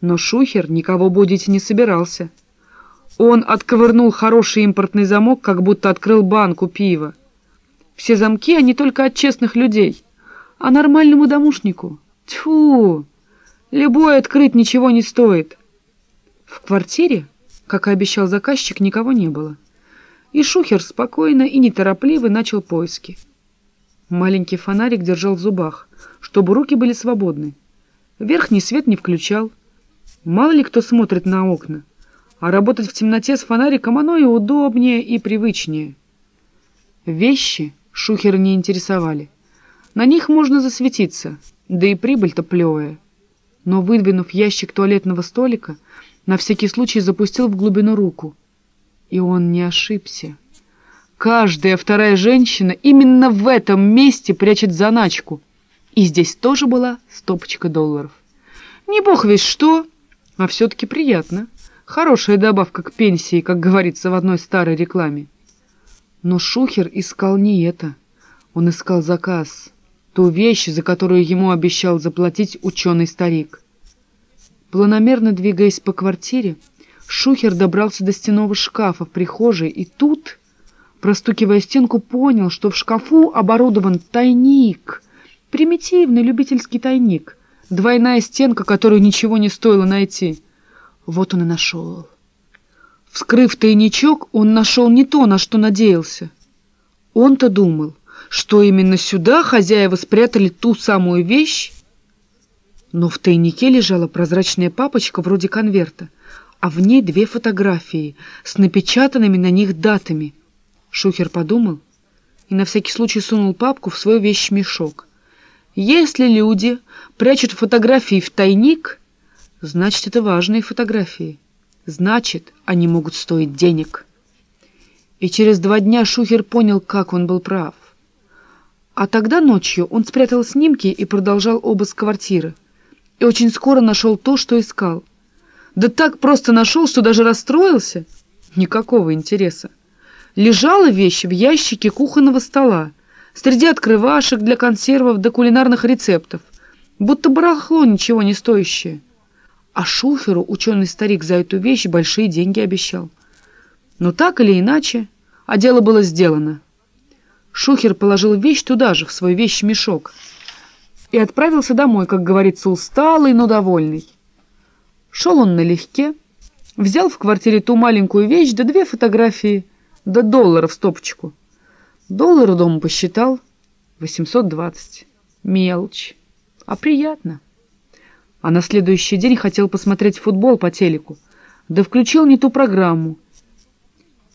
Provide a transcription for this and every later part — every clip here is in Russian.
Но Шухер никого будить не собирался. Он отковырнул хороший импортный замок, как будто открыл банку пива. Все замки, они только от честных людей. А нормальному домушнику? Тьфу! Любой открыть ничего не стоит. В квартире, как и обещал заказчик, никого не было. И Шухер спокойно и неторопливо начал поиски. Маленький фонарик держал в зубах, чтобы руки были свободны. Верхний свет не включал. Мало ли кто смотрит на окна. А работать в темноте с фонариком оно и удобнее, и привычнее. Вещи Шухера не интересовали. На них можно засветиться, да и прибыль-то плевая. Но, выдвинув ящик туалетного столика, на всякий случай запустил в глубину руку. И он не ошибся. Каждая вторая женщина именно в этом месте прячет заначку. И здесь тоже была стопочка долларов. Не бог весь что, а все-таки приятно. Хорошая добавка к пенсии, как говорится в одной старой рекламе. Но Шухер искал не это. Он искал заказ, ту вещь, за которую ему обещал заплатить ученый старик. Планомерно двигаясь по квартире, Шухер добрался до стенового шкафа в прихожей, и тут, простукивая стенку, понял, что в шкафу оборудован тайник, примитивный любительский тайник, двойная стенка, которую ничего не стоило найти — вот он и нашел. Вскрыв тайничок, он нашел не то, на что надеялся. Он-то думал, что именно сюда хозяева спрятали ту самую вещь, но в тайнике лежала прозрачная папочка вроде конверта, а в ней две фотографии с напечатанными на них датами. Шухер подумал и на всякий случай сунул папку в свой вещмешок. Если люди прячут фотографии в тайник, Значит, это важные фотографии. Значит, они могут стоить денег. И через два дня Шухер понял, как он был прав. А тогда ночью он спрятал снимки и продолжал обыск квартиры. И очень скоро нашел то, что искал. Да так просто нашел, что даже расстроился. Никакого интереса. Лежала вещь в ящике кухонного стола, среди открывашек для консервов до кулинарных рецептов, будто барахло ничего не стоящее. А Шухеру ученый старик за эту вещь большие деньги обещал. Но так или иначе, а дело было сделано. Шухер положил вещь туда же, в свой вещмешок, и отправился домой, как говорится, усталый, но довольный. Шел он налегке, взял в квартире ту маленькую вещь, да две фотографии, да доллара в стопочку. Доллары дома посчитал — 820. Мелочь, а приятно а на следующий день хотел посмотреть футбол по телеку, да включил не ту программу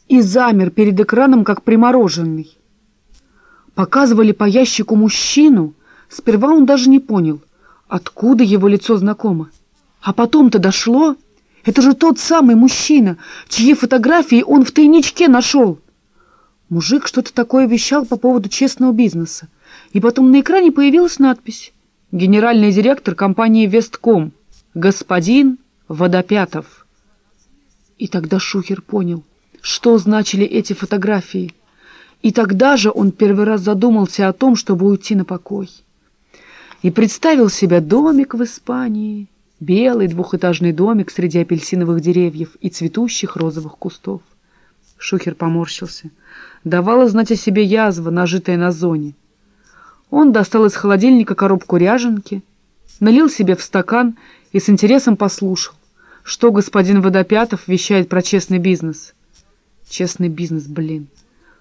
и замер перед экраном, как примороженный. Показывали по ящику мужчину, сперва он даже не понял, откуда его лицо знакомо. А потом-то дошло, это же тот самый мужчина, чьи фотографии он в тайничке нашел. Мужик что-то такое вещал по поводу честного бизнеса, и потом на экране появилась надпись генеральный директор компании «Вестком», господин Водопятов. И тогда Шухер понял, что значили эти фотографии. И тогда же он первый раз задумался о том, чтобы уйти на покой. И представил себе домик в Испании, белый двухэтажный домик среди апельсиновых деревьев и цветущих розовых кустов. Шухер поморщился. Давала знать о себе язва, нажитая на зоне. Он достал из холодильника коробку ряженки, налил себе в стакан и с интересом послушал, что господин Водопятов вещает про честный бизнес. Честный бизнес, блин.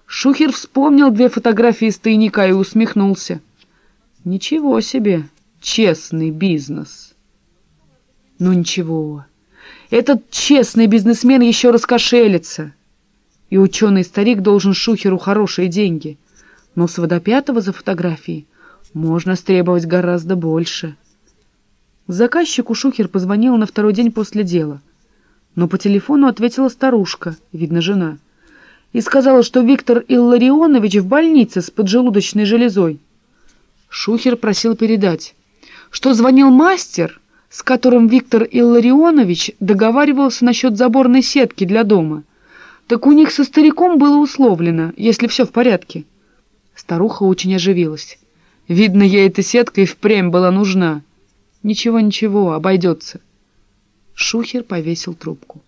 Шухер вспомнил две фотографии из тайника и усмехнулся. Ничего себе, честный бизнес. Ну ничего, этот честный бизнесмен еще раскошелится. И ученый-старик должен Шухеру хорошие деньги — но с водопятого за фотографии можно стребовать гораздо больше. Заказчику Шухер позвонил на второй день после дела, но по телефону ответила старушка, видно, жена, и сказала, что Виктор Илларионович в больнице с поджелудочной железой. Шухер просил передать, что звонил мастер, с которым Виктор Илларионович договаривался насчет заборной сетки для дома. Так у них со стариком было условлено, если все в порядке. Старуха очень оживилась. Видно, ей эта сетка и впрямь была нужна. Ничего, ничего, обойдется. Шухер повесил трубку.